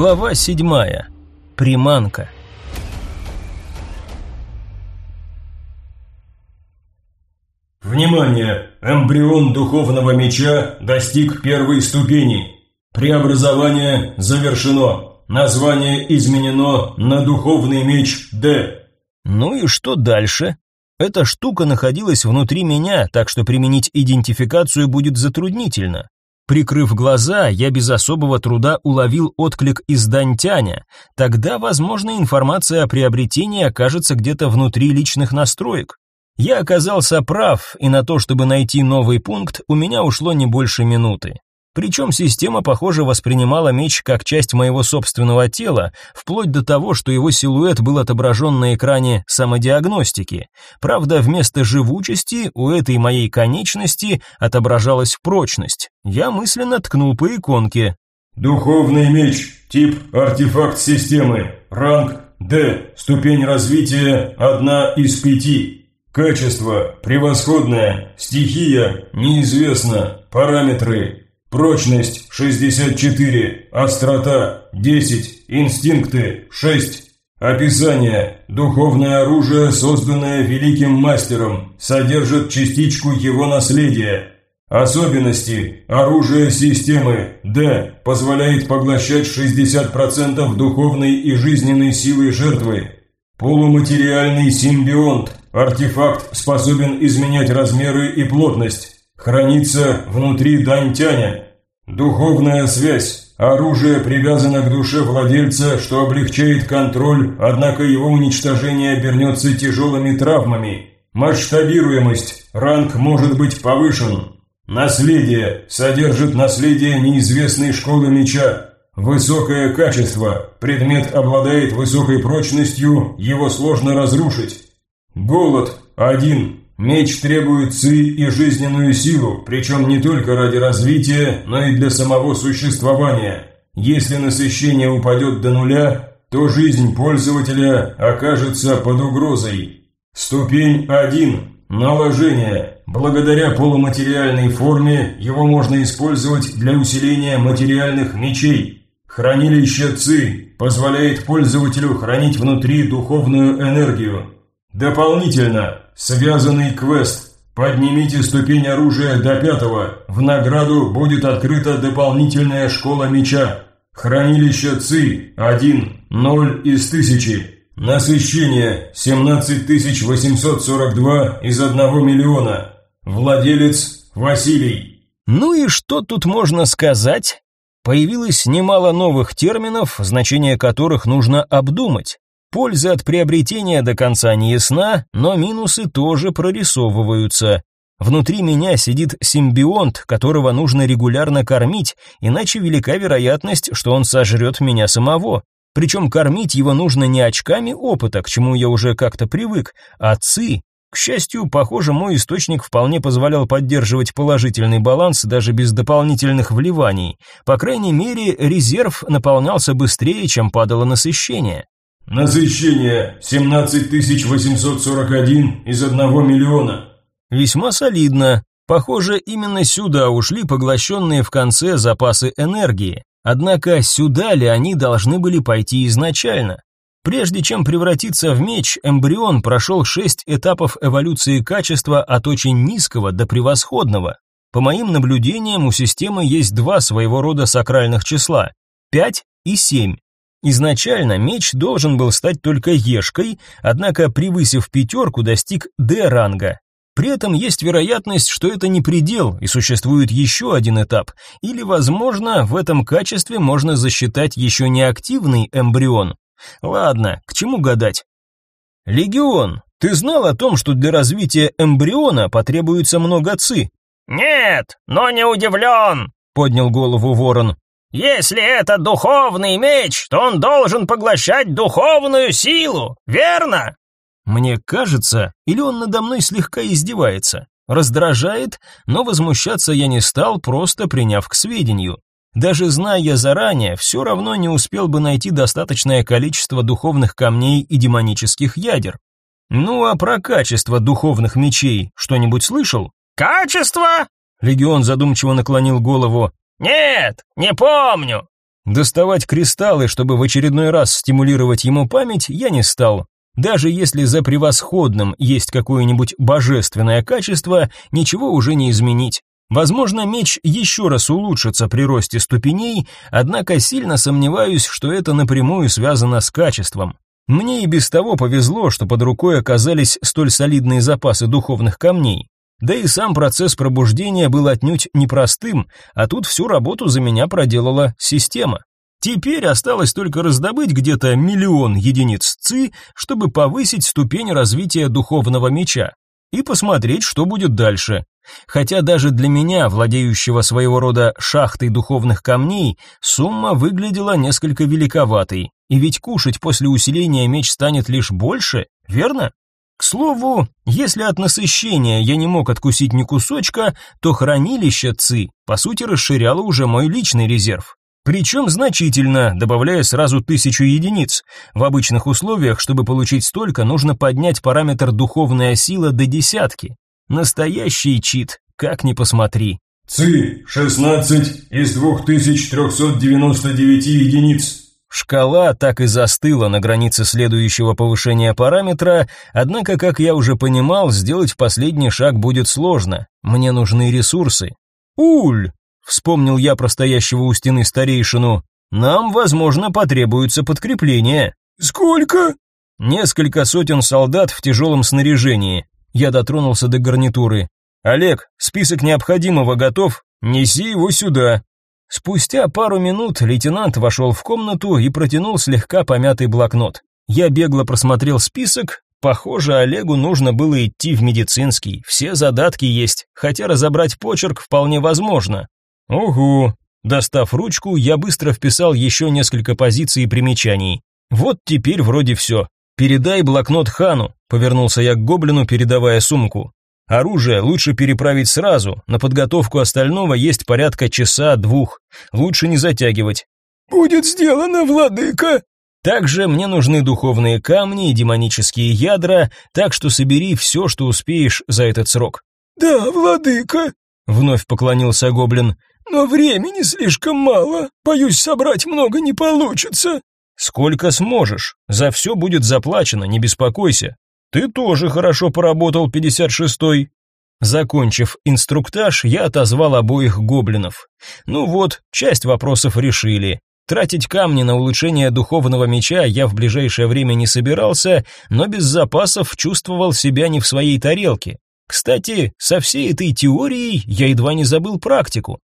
Глава седьмая. Приманка. Внимание! Эмбрион духовного меча достиг первой ступени. Преобразование завершено. Название изменено на духовный меч Д. Ну и что дальше? Эта штука находилась внутри меня, так что применить идентификацию будет затруднительно. Прикрыв глаза, я без особого труда уловил отклик из Дантяня. Тогда, возможно, информация о приобретении окажется где-то внутри личных настроек. Я оказался прав, и на то, чтобы найти новый пункт, у меня ушло не больше минуты. Причем система, похоже, воспринимала меч как часть моего собственного тела, вплоть до того, что его силуэт был отображен на экране самодиагностики. Правда, вместо живучести у этой моей конечности отображалась прочность. Я мысленно ткнул по иконке. Духовный меч, тип артефакт системы, ранг D, ступень развития 1 из 5. Качество превосходное, стихия неизвестна, параметры Прочность 64, острота 10, инстинкты 6. Описание. Духовное оружие, созданное великим мастером, содержит частичку его наследия. Особенности. Оружие системы D позволяет поглощать 60% духовной и жизненной силы жертвы. Полуматериальный симбионт. Артефакт способен изменять размеры и плотность. Хранится внутри Дантяня. Духовная связь. Оружие привязано к душе владельца, что облегчает контроль, однако его уничтожение обернется тяжелыми травмами. Масштабируемость. Ранг может быть повышен. Наследие. Содержит наследие неизвестной школы меча. Высокое качество. Предмет обладает высокой прочностью, его сложно разрушить. Голод. Один. Меч требует ци и жизненную силу, причем не только ради развития, но и для самого существования. Если насыщение упадет до нуля, то жизнь пользователя окажется под угрозой. Ступень 1. Наложение. Благодаря полуматериальной форме его можно использовать для усиления материальных мечей. Хранилище ЦИ позволяет пользователю хранить внутри духовную энергию. Дополнительно Связанный квест. Поднимите ступень оружия до пятого. В награду будет открыта дополнительная школа меча. Хранилище ЦИ 1, 0 из 1000. Насыщение 17842 из 1 миллиона. Владелец Василий. Ну и что тут можно сказать? Появилось немало новых терминов, значение которых нужно обдумать. Польза от приобретения до конца не ясна, но минусы тоже прорисовываются. Внутри меня сидит симбионт, которого нужно регулярно кормить, иначе велика вероятность, что он сожрет меня самого. Причем кормить его нужно не очками опыта, к чему я уже как-то привык, а ци. К счастью, похоже, мой источник вполне позволял поддерживать положительный баланс даже без дополнительных вливаний. По крайней мере, резерв наполнялся быстрее, чем падало насыщение. Насыщение 17841 из 1 миллиона. Весьма солидно. Похоже, именно сюда ушли поглощенные в конце запасы энергии. Однако сюда ли они должны были пойти изначально? Прежде чем превратиться в меч, эмбрион прошел шесть этапов эволюции качества от очень низкого до превосходного. По моим наблюдениям, у системы есть два своего рода сакральных числа – 5 и 7. Изначально меч должен был стать только ешкой, однако, превысив пятерку, достиг Д-ранга. При этом есть вероятность, что это не предел, и существует еще один этап, или, возможно, в этом качестве можно засчитать еще не активный эмбрион. Ладно, к чему гадать? Легион, ты знал о том, что для развития эмбриона потребуется много ци? Нет, но не удивлен, поднял голову ворон. Если это духовный меч, то он должен поглощать духовную силу, верно? Мне кажется, или он надо мной слегка издевается. Раздражает, но возмущаться я не стал, просто приняв к сведению. Даже зная заранее, все равно не успел бы найти достаточное количество духовных камней и демонических ядер. Ну а про качество духовных мечей что-нибудь слышал? Качество? Легион задумчиво наклонил голову. «Нет, не помню. Доставать кристаллы, чтобы в очередной раз стимулировать ему память, я не стал. Даже если за превосходным есть какое-нибудь божественное качество, ничего уже не изменить. Возможно, меч еще раз улучшится при росте ступеней, однако сильно сомневаюсь, что это напрямую связано с качеством. Мне и без того повезло, что под рукой оказались столь солидные запасы духовных камней. Да и сам процесс пробуждения был отнюдь непростым, а тут всю работу за меня проделала система. Теперь осталось только раздобыть где-то миллион единиц ЦИ, чтобы повысить ступень развития духовного меча и посмотреть, что будет дальше. Хотя даже для меня, владеющего своего рода шахтой духовных камней, сумма выглядела несколько великоватой. И ведь кушать после усиления меч станет лишь больше, верно? К слову, если от насыщения я не мог откусить ни кусочка, то хранилище ЦИ, по сути, расширяло уже мой личный резерв. Причем значительно, добавляя сразу тысячу единиц. В обычных условиях, чтобы получить столько, нужно поднять параметр духовная сила до десятки. Настоящий чит, как ни посмотри. ЦИ 16 из 2399 единиц. Шкала так и застыла на границе следующего повышения параметра, однако, как я уже понимал, сделать последний шаг будет сложно. Мне нужны ресурсы. Уль, вспомнил я про стоящего у стены старейшину. Нам, возможно, потребуется подкрепление. Сколько? Несколько сотен солдат в тяжелом снаряжении. Я дотронулся до гарнитуры. Олег, список необходимого готов? Неси его сюда. Спустя пару минут лейтенант вошел в комнату и протянул слегка помятый блокнот. Я бегло просмотрел список. Похоже, Олегу нужно было идти в медицинский. Все задатки есть, хотя разобрать почерк вполне возможно. Угу. Достав ручку, я быстро вписал еще несколько позиций и примечаний. Вот теперь вроде все. Передай блокнот Хану, повернулся я к гоблину, передавая сумку. Оружие лучше переправить сразу, на подготовку остального есть порядка часа-двух. Лучше не затягивать. Будет сделано, владыка. Также мне нужны духовные камни и демонические ядра, так что собери все, что успеешь за этот срок. Да, владыка. Вновь поклонился гоблин. Но времени слишком мало. Боюсь, собрать много не получится. Сколько сможешь. За все будет заплачено, не беспокойся. Ты тоже хорошо поработал, 56-й. Закончив инструктаж, я отозвал обоих гоблинов. Ну вот, часть вопросов решили. Тратить камни на улучшение духовного меча я в ближайшее время не собирался, но без запасов чувствовал себя не в своей тарелке. Кстати, со всей этой теорией я едва не забыл практику.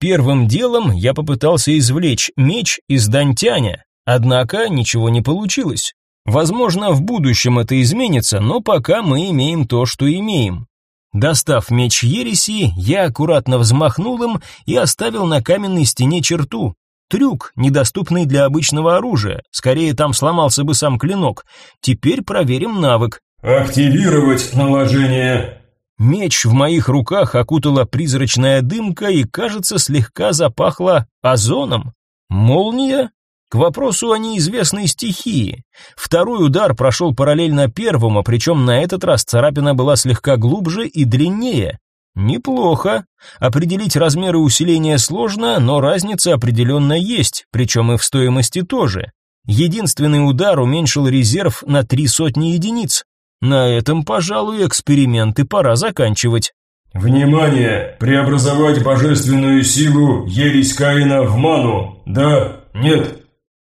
Первым делом я попытался извлечь меч из дантяня, Однако ничего не получилось. Возможно, в будущем это изменится, но пока мы имеем то, что имеем. Достав меч ереси, я аккуратно взмахнул им и оставил на каменной стене черту. Трюк, недоступный для обычного оружия. Скорее там сломался бы сам клинок. Теперь проверим навык. Активировать наложение. Меч в моих руках окутала призрачная дымка и, кажется, слегка запахло озоном. Молния? Вопросу о неизвестной стихии. Второй удар прошел параллельно первому, причем на этот раз царапина была слегка глубже и длиннее. Неплохо. Определить размеры усиления сложно, но разница определенно есть, причем и в стоимости тоже. Единственный удар уменьшил резерв на три сотни единиц. На этом, пожалуй, эксперименты пора заканчивать. Внимание! Преобразовать божественную силу ересь Каина в ману. Да? Нет?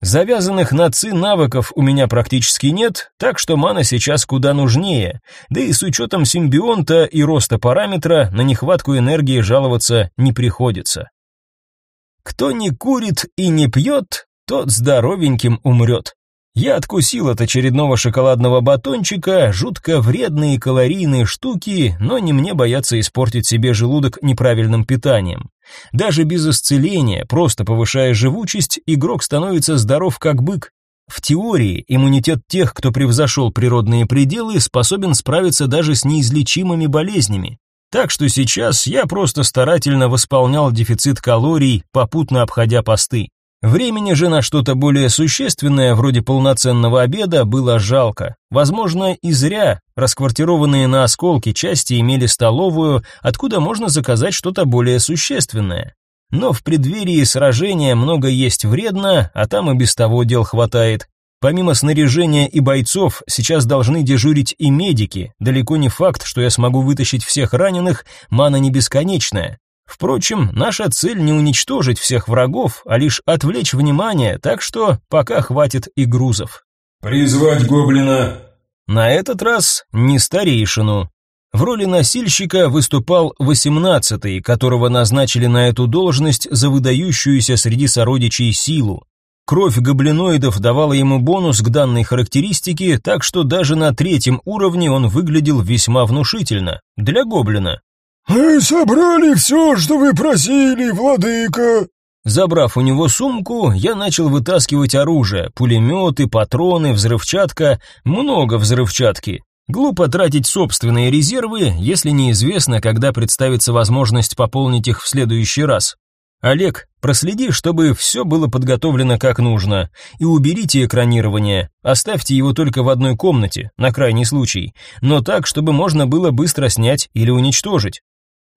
Завязанных на ци навыков у меня практически нет, так что мана сейчас куда нужнее. Да и с учетом симбионта и роста параметра на нехватку энергии жаловаться не приходится. Кто не курит и не пьет, тот здоровеньким умрет. Я откусил от очередного шоколадного батончика, жутко вредные калорийные штуки, но не мне бояться испортить себе желудок неправильным питанием. Даже без исцеления, просто повышая живучесть, игрок становится здоров как бык. В теории иммунитет тех, кто превзошел природные пределы, способен справиться даже с неизлечимыми болезнями. Так что сейчас я просто старательно восполнял дефицит калорий, попутно обходя посты. Времени же на что-то более существенное, вроде полноценного обеда, было жалко. Возможно, и зря. Расквартированные на осколки части имели столовую, откуда можно заказать что-то более существенное. Но в преддверии сражения много есть вредно, а там и без того дел хватает. Помимо снаряжения и бойцов, сейчас должны дежурить и медики. Далеко не факт, что я смогу вытащить всех раненых, мана не бесконечная. Впрочем, наша цель не уничтожить всех врагов, а лишь отвлечь внимание, так что пока хватит и грузов. «Призвать гоблина!» На этот раз не старейшину. В роли носильщика выступал восемнадцатый, которого назначили на эту должность за выдающуюся среди сородичей силу. Кровь гоблиноидов давала ему бонус к данной характеристике, так что даже на третьем уровне он выглядел весьма внушительно. Для гоблина. «Мы собрали все, что вы просили, владыка!» Забрав у него сумку, я начал вытаскивать оружие, пулеметы, патроны, взрывчатка, много взрывчатки. Глупо тратить собственные резервы, если неизвестно, когда представится возможность пополнить их в следующий раз. Олег, проследи, чтобы все было подготовлено как нужно, и уберите экранирование. Оставьте его только в одной комнате, на крайний случай, но так, чтобы можно было быстро снять или уничтожить.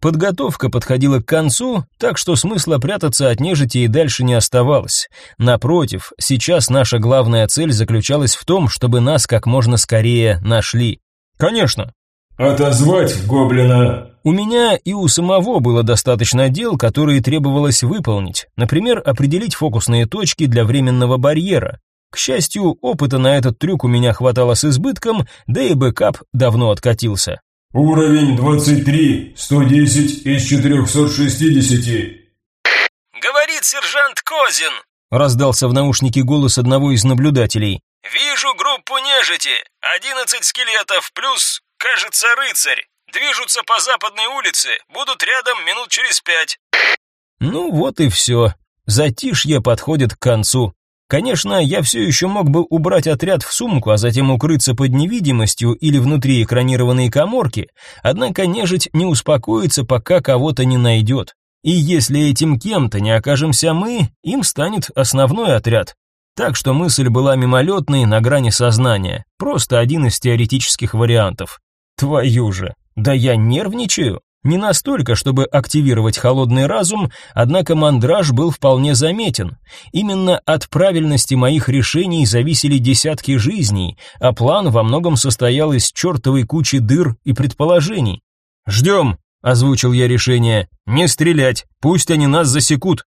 Подготовка подходила к концу, так что смысла прятаться от нежити и дальше не оставалось. Напротив, сейчас наша главная цель заключалась в том, чтобы нас как можно скорее нашли. Конечно. Отозвать гоблина. У меня и у самого было достаточно дел, которые требовалось выполнить. Например, определить фокусные точки для временного барьера. К счастью, опыта на этот трюк у меня хватало с избытком, да и бэкап давно откатился. Уровень 23, 110 из 460. Говорит сержант Козин. Раздался в наушнике голос одного из наблюдателей. Вижу группу нежити. Одиннадцать скелетов плюс, кажется, рыцарь. Движутся по западной улице, будут рядом минут через пять. Ну вот и все. Затишье подходит к концу. Конечно, я все еще мог бы убрать отряд в сумку, а затем укрыться под невидимостью или внутри экранированной каморки, однако нежить не успокоится, пока кого-то не найдет. И если этим кем-то не окажемся мы, им станет основной отряд. Так что мысль была мимолетной, на грани сознания, просто один из теоретических вариантов. Твою же, да я нервничаю. Не настолько, чтобы активировать холодный разум, однако мандраж был вполне заметен. Именно от правильности моих решений зависели десятки жизней, а план во многом состоял из чертовой кучи дыр и предположений. «Ждем», — озвучил я решение, — «не стрелять, пусть они нас засекут».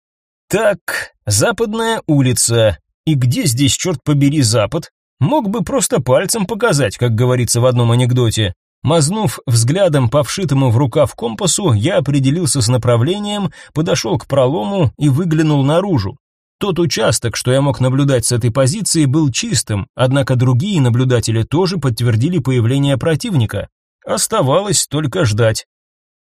Так, западная улица. И где здесь, черт побери, запад? Мог бы просто пальцем показать, как говорится в одном анекдоте. Мазнув взглядом по вшитому в рукав компасу, я определился с направлением, подошел к пролому и выглянул наружу. Тот участок, что я мог наблюдать с этой позиции, был чистым, однако другие наблюдатели тоже подтвердили появление противника. Оставалось только ждать.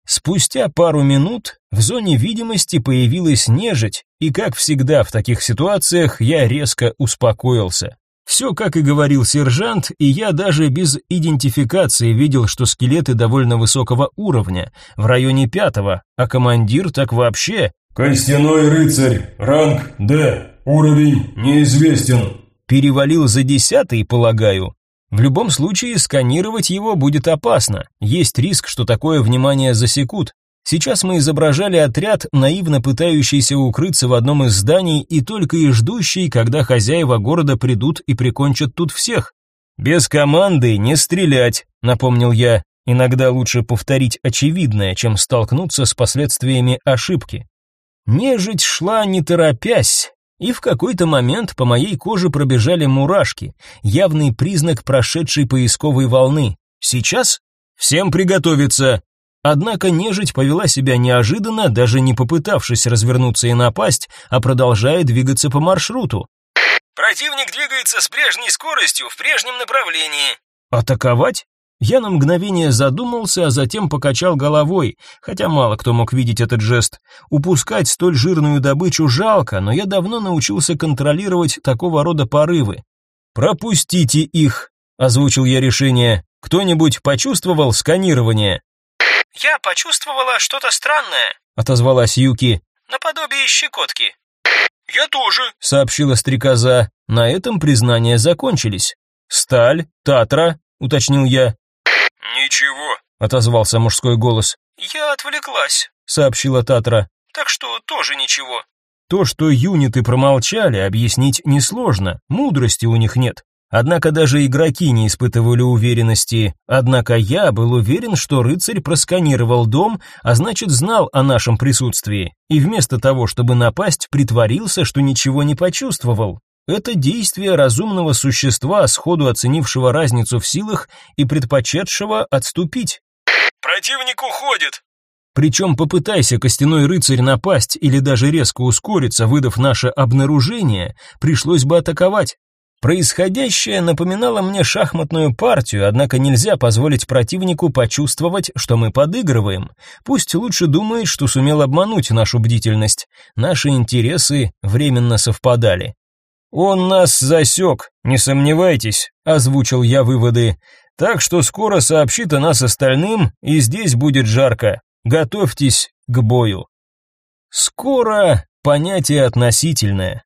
Спустя пару минут в зоне видимости появилась нежить, и, как всегда в таких ситуациях, я резко успокоился. Все, как и говорил сержант, и я даже без идентификации видел, что скелеты довольно высокого уровня, в районе пятого, а командир так вообще... «Костяной рыцарь, ранг Д, уровень неизвестен». Перевалил за десятый, полагаю. В любом случае, сканировать его будет опасно, есть риск, что такое внимание засекут. Сейчас мы изображали отряд, наивно пытающийся укрыться в одном из зданий и только и ждущий, когда хозяева города придут и прикончат тут всех. Без команды не стрелять, напомнил я. Иногда лучше повторить очевидное, чем столкнуться с последствиями ошибки. Нежить шла не торопясь, и в какой-то момент по моей коже пробежали мурашки, явный признак прошедшей поисковой волны. Сейчас всем приготовиться. Однако нежить повела себя неожиданно, даже не попытавшись развернуться и напасть, а продолжая двигаться по маршруту. Противник двигается с прежней скоростью в прежнем направлении. Атаковать? Я на мгновение задумался, а затем покачал головой, хотя мало кто мог видеть этот жест. Упускать столь жирную добычу жалко, но я давно научился контролировать такого рода порывы. «Пропустите их», — озвучил я решение. «Кто-нибудь почувствовал сканирование?» «Я почувствовала что-то странное», — отозвалась Юки. «Наподобие щекотки». «Я тоже», — сообщила стрекоза. На этом признания закончились. «Сталь, Татра», — уточнил я. «Ничего», — отозвался мужской голос. «Я отвлеклась», — сообщила Татра. так что тоже ничего. То, что юниты промолчали, объяснить несложно, мудрости у них нет. Однако даже игроки не испытывали уверенности. Однако я был уверен, что рыцарь просканировал дом, а значит знал о нашем присутствии, и вместо того, чтобы напасть, притворился, что ничего не почувствовал. Это действие разумного существа, сходу оценившего разницу в силах и предпочетшего отступить. «Противник уходит!» Причем попытайся костяной рыцарь напасть или даже резко ускориться, выдав наше обнаружение, пришлось бы атаковать. Происходящее напоминало мне шахматную партию, однако нельзя позволить противнику почувствовать, что мы подыгрываем. Пусть лучше думает, что сумел обмануть нашу бдительность. Наши интересы временно совпадали. «Он нас засек, не сомневайтесь», — озвучил я выводы. «Так что скоро сообщит о нас остальным, и здесь будет жарко. Готовьтесь к бою. Скоро понятие относительное.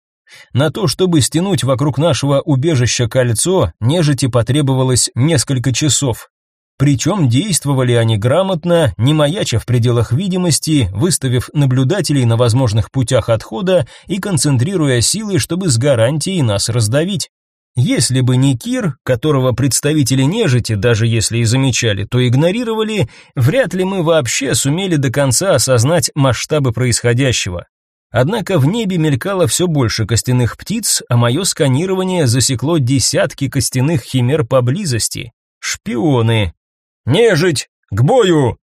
На то, чтобы стянуть вокруг нашего убежища кольцо, нежити потребовалось несколько часов. Причем действовали они грамотно, не маяча в пределах видимости, выставив наблюдателей на возможных путях отхода и концентрируя силы, чтобы с гарантией нас раздавить. Если бы не Кир, которого представители нежити, даже если и замечали, то игнорировали, вряд ли мы вообще сумели до конца осознать масштабы происходящего. Однако в небе мелькало все больше костяных птиц, а мое сканирование засекло десятки костяных химер поблизости. Шпионы. «Нежить! К бою!»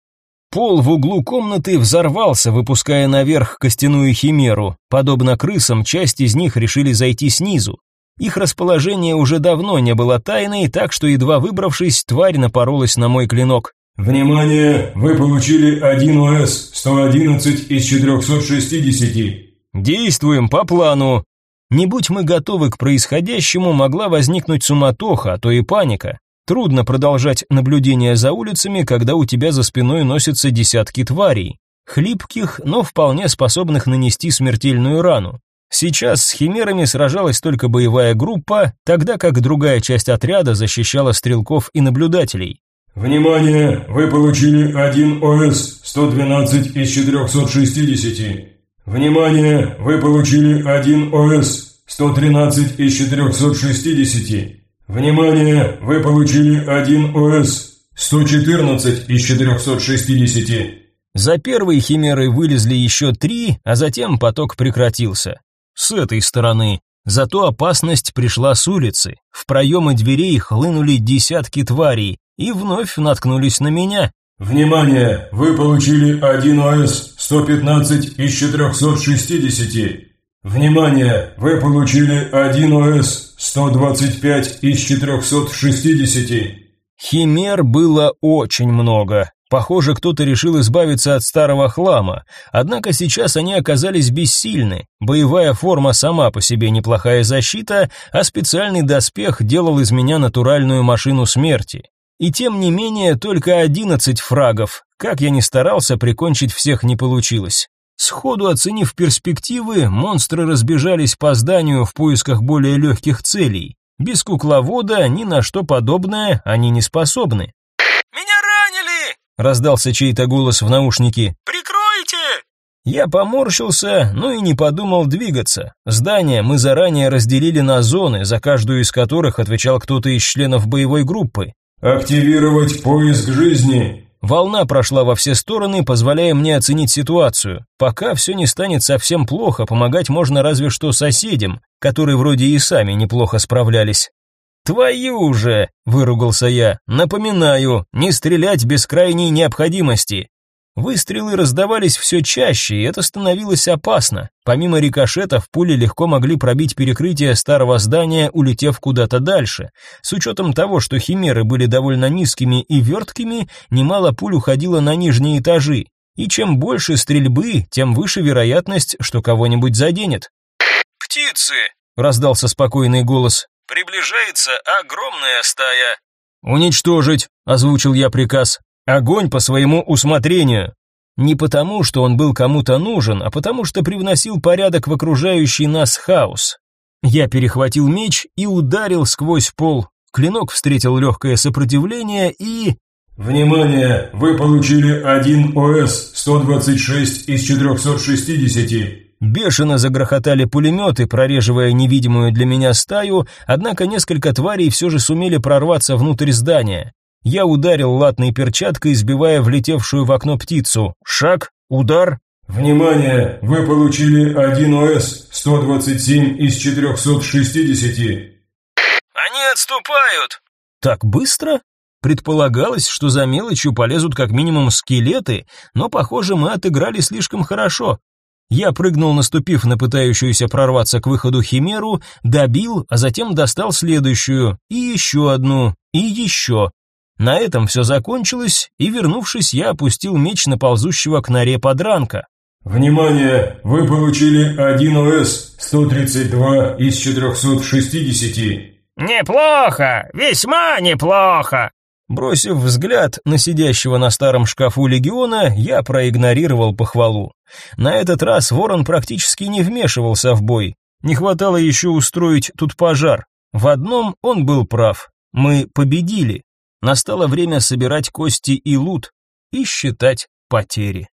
Пол в углу комнаты взорвался, выпуская наверх костяную химеру. Подобно крысам, часть из них решили зайти снизу. Их расположение уже давно не было тайной, так что едва выбравшись, тварь напоролась на мой клинок. «Внимание! Вы получили 1 ОС, 111 из 460. Действуем по плану!» Не будь мы готовы к происходящему, могла возникнуть суматоха, а то и паника. Трудно продолжать наблюдение за улицами, когда у тебя за спиной носятся десятки тварей. Хлипких, но вполне способных нанести смертельную рану. Сейчас с химерами сражалась только боевая группа, тогда как другая часть отряда защищала стрелков и наблюдателей. Внимание! Вы получили 1 ОС, 112 из 460. Внимание! Вы получили 1 ОС, 113 из 460. Внимание! Вы получили 1 ОС, 114 из 460. За первой химерой вылезли еще три, а затем поток прекратился с этой стороны. Зато опасность пришла с улицы. В проемы дверей хлынули десятки тварей и вновь наткнулись на меня. Внимание! Вы получили 1 ОС 115 из 460. Внимание! Вы получили 1 ОС 125 из 460. Химер было очень много. Похоже, кто-то решил избавиться от старого хлама, однако сейчас они оказались бессильны. Боевая форма сама по себе неплохая защита, а специальный доспех делал из меня натуральную машину смерти. И тем не менее, только одиннадцать фрагов. Как я ни старался, прикончить всех не получилось. Сходу оценив перспективы, монстры разбежались по зданию в поисках более легких целей. Без кукловода ни на что подобное они не способны раздался чей-то голос в наушнике. Прикройте! Я поморщился, но и не подумал двигаться. Здание мы заранее разделили на зоны, за каждую из которых отвечал кто-то из членов боевой группы. Активировать поиск жизни. Волна прошла во все стороны, позволяя мне оценить ситуацию. Пока все не станет совсем плохо, помогать можно разве что соседям, которые вроде и сами неплохо справлялись. «Твою же!» – выругался я. «Напоминаю, не стрелять без крайней необходимости». Выстрелы раздавались все чаще, и это становилось опасно. Помимо рикошетов, пули легко могли пробить перекрытие старого здания, улетев куда-то дальше. С учетом того, что химеры были довольно низкими и верткими, немало пуль уходило на нижние этажи. И чем больше стрельбы, тем выше вероятность, что кого-нибудь заденет. «Птицы!» — раздался спокойный голос. Приближается огромная стая. Уничтожить, озвучил я приказ. Огонь по своему усмотрению. Не потому, что он был кому-то нужен, а потому, что привносил порядок в окружающий нас хаос. Я перехватил меч и ударил сквозь пол. Клинок встретил легкое сопротивление и... Внимание! Вы получили один ОС 126 из 460. Бешено загрохотали пулеметы, прореживая невидимую для меня стаю, однако несколько тварей все же сумели прорваться внутрь здания. Я ударил латной перчаткой, сбивая влетевшую в окно птицу. Шаг, удар. Внимание! Вы получили один ОС 127 из 460. Они отступают. Так быстро? Предполагалось, что за мелочью полезут как минимум скелеты, но, похоже, мы отыграли слишком хорошо. Я прыгнул, наступив на пытающуюся прорваться к выходу химеру, добил, а затем достал следующую, и еще одну, и еще. На этом все закончилось, и, вернувшись, я опустил меч на ползущего к норе подранка. Внимание! Вы получили один ОС 132 из 460. Неплохо, весьма неплохо. Бросив взгляд на сидящего на старом шкафу легиона, я проигнорировал похвалу. На этот раз ворон практически не вмешивался в бой. Не хватало еще устроить тут пожар. В одном он был прав. Мы победили. Настало время собирать кости и лут и считать потери.